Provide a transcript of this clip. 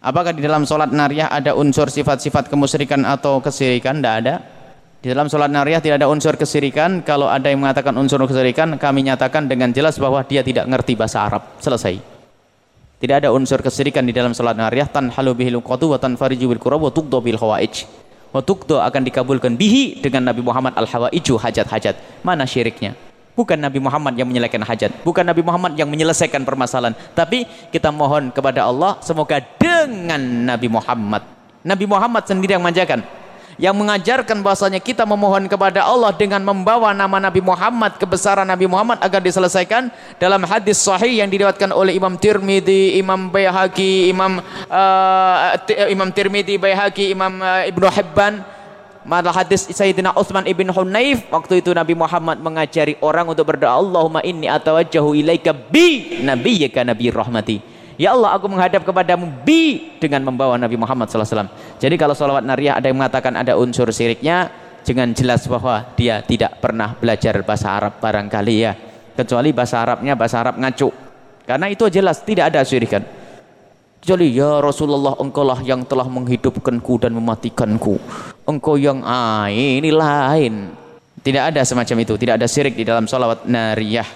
Apakah di dalam sholat nariyah ada unsur sifat-sifat kemusyrikan atau kesirikan? Tidak ada. Di dalam sholat nariyah tidak ada unsur kesirikan. Kalau ada yang mengatakan unsur kesirikan, kami nyatakan dengan jelas bahwa dia tidak ngerti bahasa Arab. Selesai. Tidak ada unsur kesirikan di dalam sholat nariyah. Tan halu bihil qadu wa tan fariju bil kurab wa bil khawaij. Wa tuqdo akan dikabulkan bihi dengan Nabi Muhammad al hawaiju hajat-hajat. Mana syiriknya? Bukan Nabi Muhammad yang menyelesaikan hajat. Bukan Nabi Muhammad yang menyelesaikan permasalahan. Tapi kita mohon kepada Allah semoga dengan Nabi Muhammad. Nabi Muhammad sendiri yang manjakan. Yang mengajarkan bahasanya kita memohon kepada Allah dengan membawa nama Nabi Muhammad, kebesaran Nabi Muhammad agar diselesaikan dalam hadis sahih yang diriwayatkan oleh Imam Tirmidzi, Imam Baihaqi, Imam uh, Imam Tirmidzi, Baihaqi, Imam uh, Ibnu Hibban Malah hadis Sayyidina Utsman ibn Hunayf waktu itu Nabi Muhammad mengajari orang untuk berdoa Allahumma inni atawajjahu ilaika bi nabiyyika nabi rahmati. Ya Allah aku menghadap kepadamu bi dengan membawa Nabi Muhammad SAW. Jadi kalau salawat nariyah ada yang mengatakan ada unsur siriknya, jangan jelas bahwa dia tidak pernah belajar bahasa Arab barangkali ya. Kecuali bahasa Arabnya bahasa Arab ngacu. Karena itu jelas tidak ada sirikan. Kecuali ya Rasulullah engkaulah yang telah menghidupkanku dan mematikanku. Engkau yang ah ini lain. Tidak ada semacam itu, tidak ada syirik di dalam salawat nariyah.